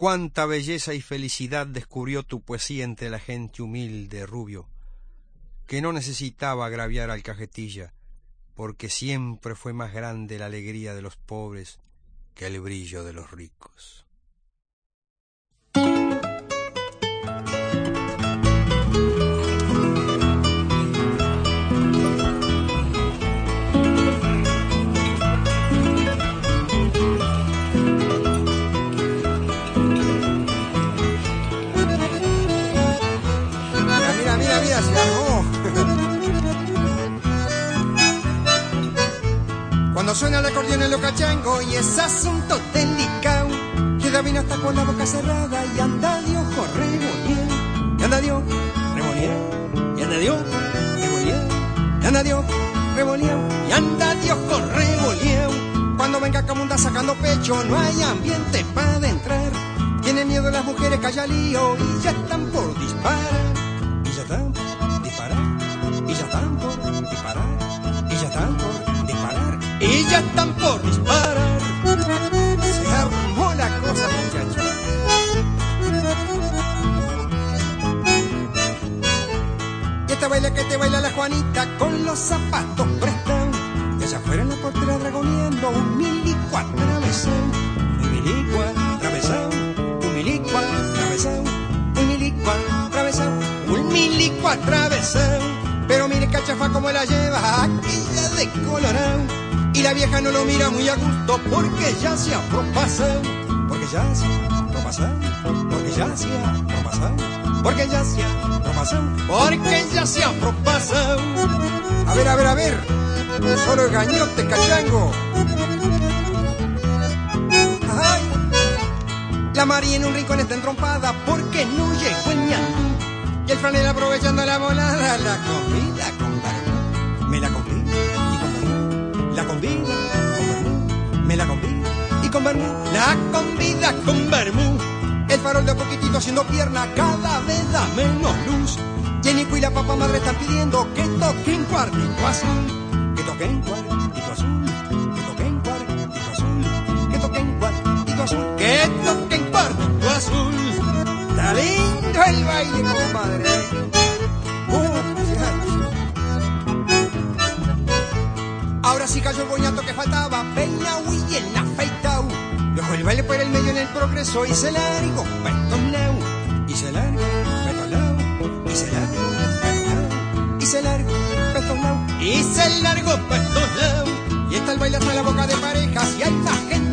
Cuánta belleza y felicidad descubrió tu poesía entre la gente humilde, rubio, que no necesitaba agraviar al cajetilla, porque siempre fue más grande la alegría de los pobres que el brillo de los ricos. Cuando suena el acordeón en lo cachango y es asunto delicado, queda bien hasta con la boca cerrada y anda de ojo y anda de ojo y anda de ojo revolviendo, y anda de ojo y anda de ojo. Cuando venga Camunda sacando pecho, no hay ambiente para entrar. Tienen miedo las mujeres haya lío y ya están por disparar. Ya están por disparar. Se armó la cosa, muchachos. Y este baile que te baila la Juanita con los zapatos prestados. Y allá afuera en la portera dragoneando un milico atravesado. Un milico atravesado. Un milico atravesado. Un milico atravesado. Un milico atravesado. Pero mire cachafa como la lleva aquella de colorado. Y la vieja no lo mira muy a gusto porque ya se ha propasado. Porque ya se ha propasado. Porque ya se ha propasado. Porque ya se ha propasado. Porque ya se ha propasado. A ver, a ver, a ver. Solo el gañote, cachango. La María en un rincón está entrompada porque no llegó el ñandú. Y el franel aprovechando la volada, la comida con vermú. La convida con vermú. El farol de a poquitito haciendo pierna, cada vez da menos luz. Jenny y la papá madre están pidiendo que toquen cuartito azul. Que toquen cuartito azul. Que toquen cuartito azul. Que toquen cuartito azul. Que toquen cuartito azul. Está lindo el baile, compadre. Uh, Ahora sí cayó el boñato que faltaba, peinao y el afeitao. Dejó el baile por el medio en el progreso y se largó petolao. Y se largó petolao. Y se largó petolao. Y se largó petolao. Y se largó petolao. Y está el baile hasta la boca de parejas y hay más gente